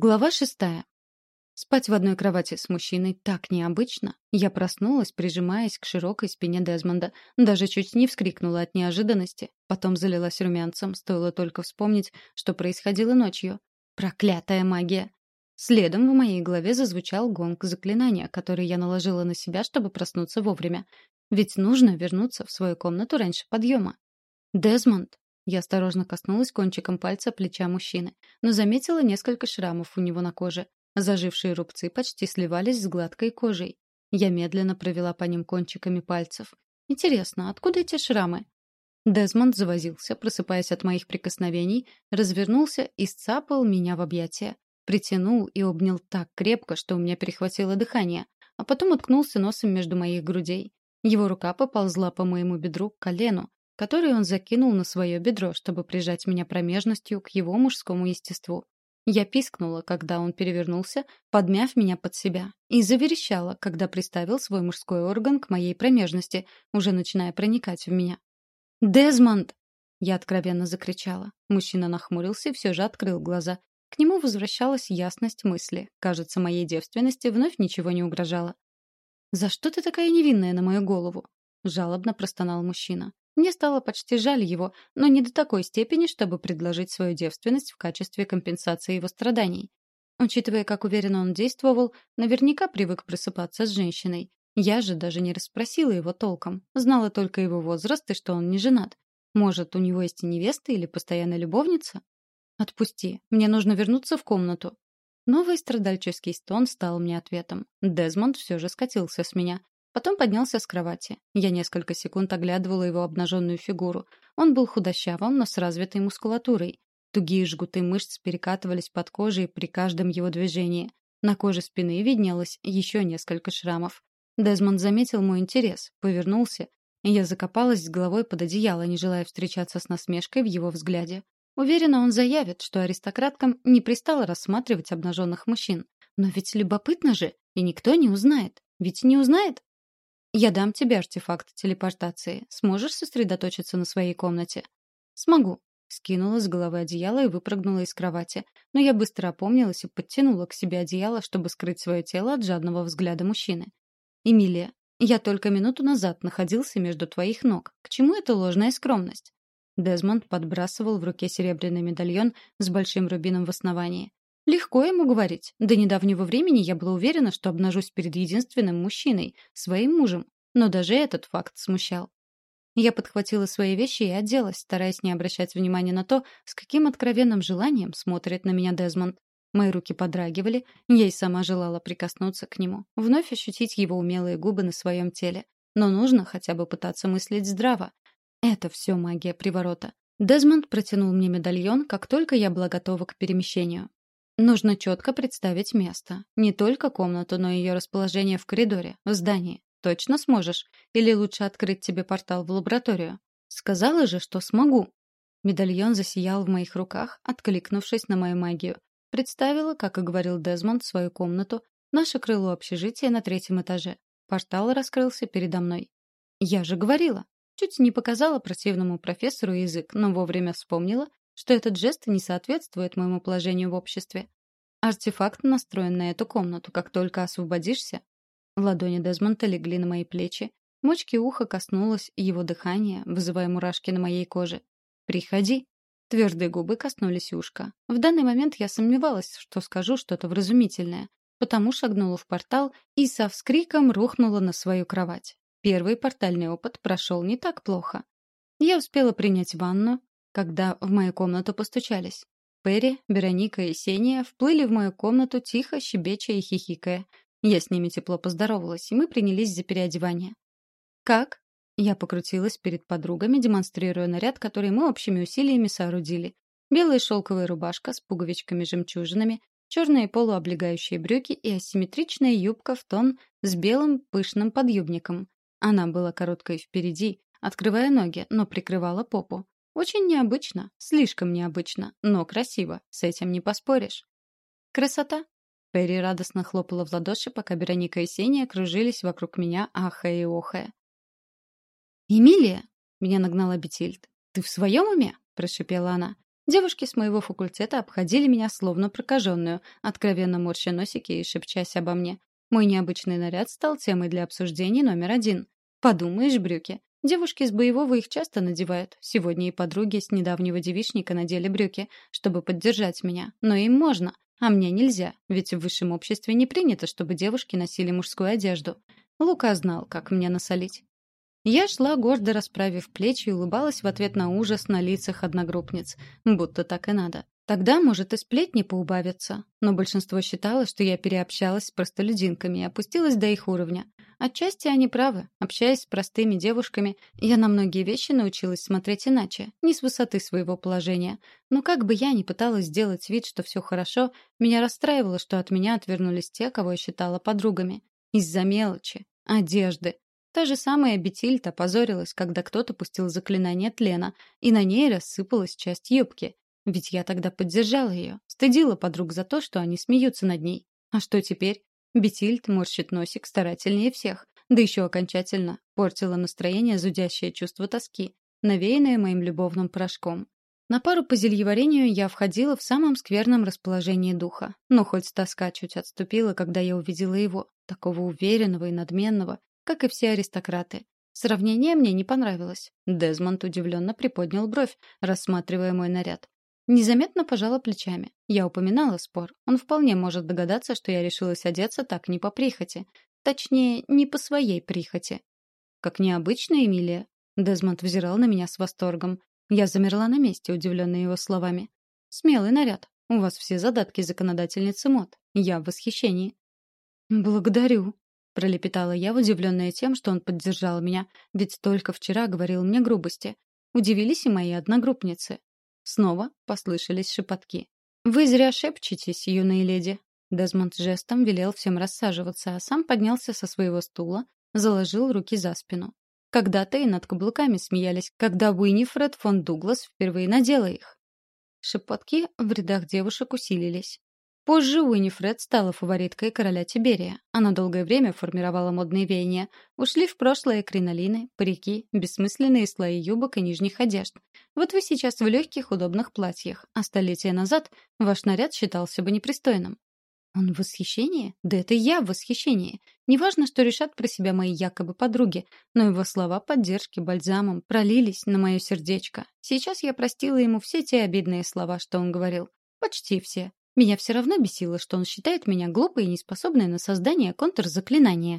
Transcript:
Глава шестая. Спать в одной кровати с мужчиной так необычно. Я проснулась, прижимаясь к широкой спине Дезмонда. Даже чуть не вскрикнула от неожиданности. Потом залилась румянцем, стоило только вспомнить, что происходило ночью. Проклятая магия! Следом в моей голове зазвучал гонг заклинания, который я наложила на себя, чтобы проснуться вовремя. Ведь нужно вернуться в свою комнату раньше подъема. «Дезмонд!» Я осторожно коснулась кончиком пальца плеча мужчины, но заметила несколько шрамов у него на коже. Зажившие рубцы почти сливались с гладкой кожей. Я медленно провела по ним кончиками пальцев. Интересно, откуда эти шрамы? Дезмонд завозился, просыпаясь от моих прикосновений, развернулся и сцапал меня в объятия. Притянул и обнял так крепко, что у меня перехватило дыхание, а потом уткнулся носом между моих грудей. Его рука поползла по моему бедру к колену, который он закинул на свое бедро, чтобы прижать меня промежностью к его мужскому естеству. Я пискнула, когда он перевернулся, подмяв меня под себя, и заверещала, когда приставил свой мужской орган к моей промежности, уже начиная проникать в меня. «Дезмонд!» Я откровенно закричала. Мужчина нахмурился и все же открыл глаза. К нему возвращалась ясность мысли. Кажется, моей девственности вновь ничего не угрожало. «За что ты такая невинная на мою голову?» — жалобно простонал мужчина. Мне стало почти жаль его, но не до такой степени, чтобы предложить свою девственность в качестве компенсации его страданий. Учитывая, как уверенно он действовал, наверняка привык просыпаться с женщиной. Я же даже не расспросила его толком. Знала только его возраст и что он не женат. Может, у него есть и невеста или постоянная любовница? Отпусти. Мне нужно вернуться в комнату. Новый страдальческий стон стал мне ответом. Дезмонд все же скатился с меня. Потом поднялся с кровати. Я несколько секунд оглядывала его обнаженную фигуру. Он был худощавым, но с развитой мускулатурой. Тугие жгуты мышц перекатывались под кожей при каждом его движении. На коже спины виднелось еще несколько шрамов. Дезмонд заметил мой интерес, повернулся, и я закопалась с головой под одеяло, не желая встречаться с насмешкой в его взгляде. Уверена, он заявит, что аристократкам не пристало рассматривать обнаженных мужчин. Но ведь любопытно же, и никто не узнает. Ведь не узнает? «Я дам тебе артефакт телепортации. Сможешь сосредоточиться на своей комнате?» «Смогу», — скинула с головы одеяло и выпрыгнула из кровати. Но я быстро опомнилась и подтянула к себе одеяло, чтобы скрыть свое тело от жадного взгляда мужчины. «Эмилия, я только минуту назад находился между твоих ног. К чему эта ложная скромность?» Дезмонд подбрасывал в руке серебряный медальон с большим рубином в основании. Легко ему говорить. До недавнего времени я была уверена, что обнажусь перед единственным мужчиной, своим мужем. Но даже этот факт смущал. Я подхватила свои вещи и оделась, стараясь не обращать внимания на то, с каким откровенным желанием смотрит на меня Дезмонд. Мои руки подрагивали, я и сама желала прикоснуться к нему, вновь ощутить его умелые губы на своем теле. Но нужно хотя бы пытаться мыслить здраво. Это все магия приворота. Дезмонд протянул мне медальон, как только я была готова к перемещению. Нужно четко представить место. Не только комнату, но и ее расположение в коридоре, в здании. Точно сможешь? Или лучше открыть тебе портал в лабораторию? Сказала же, что смогу. Медальон засиял в моих руках, откликнувшись на мою магию. Представила, как и говорил Дезмонд, свою комнату, наше крыло общежития на третьем этаже. Портал раскрылся передо мной. Я же говорила. Чуть не показала противному профессору язык, но вовремя вспомнила, что этот жест не соответствует моему положению в обществе. Артефакт настроен на эту комнату. Как только освободишься... Ладони Дезмонта легли на мои плечи. Мочки уха коснулось его дыхания, вызывая мурашки на моей коже. «Приходи». Твердые губы коснулись ушка. В данный момент я сомневалась, что скажу что-то вразумительное, потому шагнула в портал и со вскриком рухнула на свою кровать. Первый портальный опыт прошел не так плохо. Я успела принять ванну, когда в мою комнату постучались. Перри, Вероника и Сения вплыли в мою комнату тихо, щебеча и хихикая. Я с ними тепло поздоровалась, и мы принялись за переодевание. «Как?» Я покрутилась перед подругами, демонстрируя наряд, который мы общими усилиями соорудили. Белая шелковая рубашка с пуговичками-жемчужинами, черные полуоблегающие брюки и асимметричная юбка в тон с белым пышным подъюбником. Она была короткой впереди, открывая ноги, но прикрывала попу. Очень необычно, слишком необычно, но красиво, с этим не поспоришь. Красота. Перри радостно хлопала в ладоши, пока Вероника и Сеня кружились вокруг меня, ахая и охая. «Эмилия!» — меня нагнала Бетильд. «Ты в своем уме?» — прошипела она. Девушки с моего факультета обходили меня словно прокаженную, откровенно морща носики и шепчась обо мне. Мой необычный наряд стал темой для обсуждений номер один. Подумаешь, брюки. Девушки с боевого их часто надевают. Сегодня и подруги с недавнего девичника надели брюки, чтобы поддержать меня. Но им можно, а мне нельзя, ведь в высшем обществе не принято, чтобы девушки носили мужскую одежду. Лука знал, как мне насолить. Я шла, гордо расправив плечи и улыбалась в ответ на ужас на лицах одногруппниц. Будто так и надо. Тогда, может, и сплетни поубавятся. Но большинство считало, что я переобщалась с простолюдинками и опустилась до их уровня. Отчасти они правы. Общаясь с простыми девушками, я на многие вещи научилась смотреть иначе, не с высоты своего положения. Но как бы я ни пыталась сделать вид, что все хорошо, меня расстраивало, что от меня отвернулись те, кого я считала подругами. Из-за мелочи, одежды. Та же самая Бетильта позорилась, когда кто-то пустил заклинание тлена, и на ней рассыпалась часть юбки. Ведь я тогда поддержала ее, стыдила подруг за то, что они смеются над ней. А что теперь? Бетильд морщит носик старательнее всех, да еще окончательно портила настроение зудящее чувство тоски, навеянное моим любовным порошком. На пару по зельеварению я входила в самом скверном расположении духа. Но хоть тоска чуть отступила, когда я увидела его, такого уверенного и надменного, как и все аристократы. Сравнение мне не понравилось. Дезмонд удивленно приподнял бровь, рассматривая мой наряд. Незаметно пожала плечами. Я упоминала спор. Он вполне может догадаться, что я решилась одеться так не по прихоти. Точнее, не по своей прихоти. Как необычно, Эмилия. Дезмонд взирал на меня с восторгом. Я замерла на месте, удивленная его словами. «Смелый наряд. У вас все задатки законодательницы мод. Я в восхищении». «Благодарю», — пролепетала я, удивленная тем, что он поддержал меня, ведь только вчера говорил мне грубости. Удивились и мои одногруппницы. Снова послышались шепотки. «Вы зря шепчетесь, юные леди». Дезмонд жестом велел всем рассаживаться, а сам поднялся со своего стула, заложил руки за спину. Когда-то и над каблуками смеялись, когда Уинифред фон Дуглас впервые надела их. Шепотки в рядах девушек усилились. Позже Уинифред стала фавориткой короля Тиберия. Она долгое время формировала модные веяния. Ушли в прошлое кринолины, парики, бессмысленные слои юбок и нижних одежд. Вот вы сейчас в легких удобных платьях, а столетия назад ваш наряд считался бы непристойным. Он в восхищении? Да это я в восхищении. Неважно, что решат про себя мои якобы подруги, но его слова поддержки бальзамом пролились на мое сердечко. Сейчас я простила ему все те обидные слова, что он говорил. Почти все. Меня все равно бесило, что он считает меня глупой и неспособной на создание контрзаклинания.